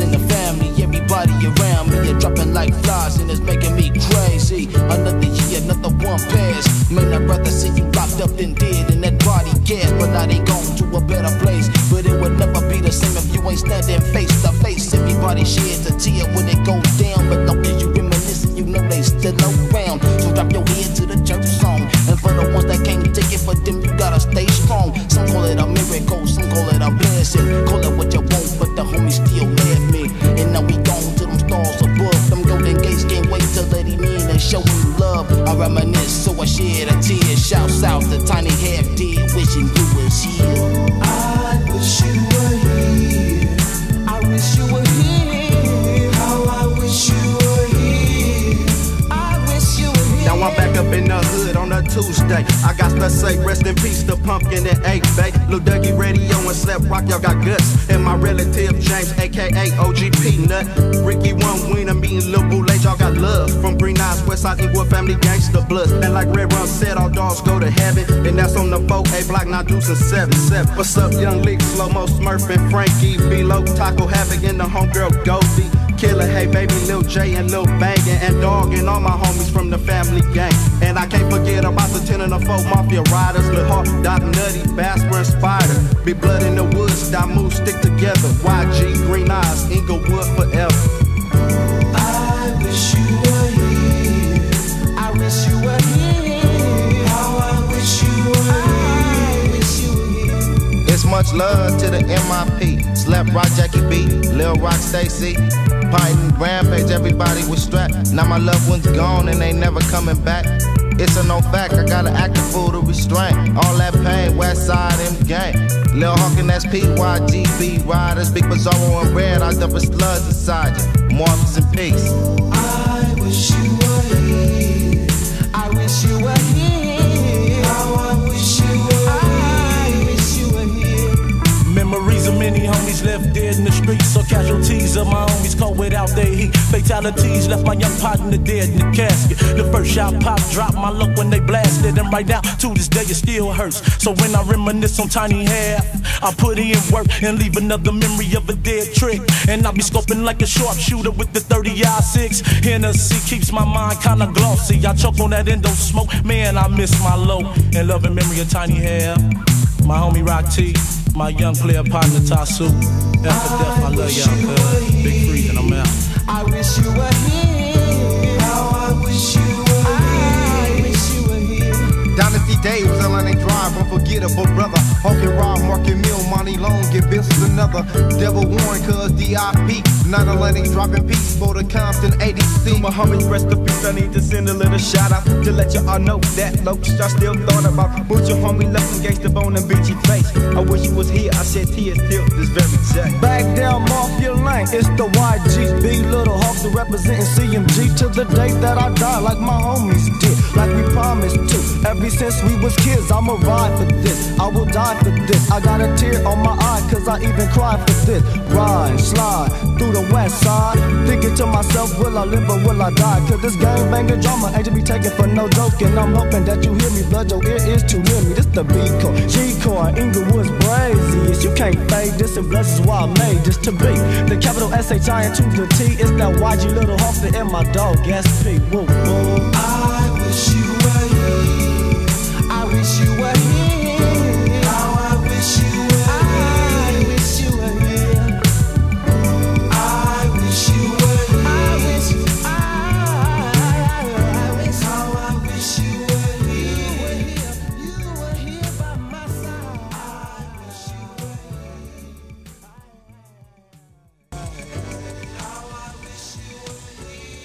in the family, everybody around me are dropping like flies, and it's making me crazy. Another year, another one pass. Man, I'd rather see you locked up than dead in that body gas, but now they gone to a better place. But it would never be the same if you ain't standing face to face. Everybody sheds a tear when it goes down, but don't get you reminiscing, you know they still around. So drop your the ones that can't take it, for them you gotta stay strong. Some call it a miracle, some call it a blessing. Call it what you want, but the homies still love me. And now we gone to them stars above. Them golden gates can't wait to let him in and show him love. I reminisce, so I shed a tear. Shouts out to Tiny Half Dead, wishing you was here. Tuesday. I got to say, rest in peace to Pumpkin and 8 Bay. Lil Dougie Radio and Slap Rock, y'all got guts. And my relative James, aka OGP Nut. Ricky One Wiener, and Lil Boulay, y'all got love. From Green Eyes, Westside, Equal Family Gangsta Blood. And like Red Rum said, all dogs go to heaven. And that's on the 4A block, not deucing 7 7. What's up, Young Leak, Slow Mo Smurf and Frankie? Below Taco Havoc and the homegirl Goldie. Killer, hey baby, Lil J and Lil Bangin' and Dog and all my homies from the family gang. And I can't forget about the 10 and the 4 Mafia Riders, Lil Hawk, Doc Nutty, Basper and Spider. Big Blood in the Woods, move stick together. YG, Green Eyes, Inglewood forever. I wish you were here. I wish you were here. How I wish you were I wish you were here. It's much love to the MIP. Slap Rock Jackie B, Lil Rock Stacy. Python, Rampage, everybody was strapped. Now my loved one's gone and they never coming back. It's a no fact, I got an active fool to restrain. All that pain, West Side M gang. Lil Hawkin, that's PYGB Riders. Big Bizarro and Red, I dump a slugs inside you. Marvelous in peace. I homies left dead in the streets. So casualties of my homies caught without their heat. Fatalities left my young partner dead in the casket. The first shot pop dropped my luck when they blasted. And right now, to this day, it still hurts. So when I reminisce on Tiny hair, I put in work and leave another memory of a dead trick. And I be scoping like a sharpshooter with the 30 6 Hennessy keeps my mind kinda glossy. I choke on that endo smoke. Man, I miss my low. And love in memory of Tiny Half. My homie Rock T, my young player partner Tasu. F for death, I love y'all, cuz. Big freeze, and I'm out. I wish you were here. How I wish Drive, unforgettable brother. Hawking Rob, Market Mill, Monty Long, get business another. Devil Warren, cuz DIP. 9 Atlantic dropping peace, Boulder Compton, 80 see Muhammad, rest in peace. I need to send a little shout out to let y'all know that Lokes I still thought about. But your homie left against the bone and bitchy face. I wish you was here. I said tears till this very day. Back down off your lane. It's the YG YGB Little Hawks representing CMG to the day that I die, like my homies did, like we promised to. Ever since we was kids, I'ma ride for this. I will die for this. I got a tear on my eye, cause I even cried for this. Ride, slide through the west side. Thinking to myself, will I live? Or will I die? Cause this gang banger drama ain't to be taken for no joke, and I'm hoping that you hear me, blood, your ear is too near me. This the B core, G core, Inglewood's braziest. You can't fade this, and bless is why I made this to be. The capital S H I to the T is that YG little Hawk and my dog SP. Woo, woo.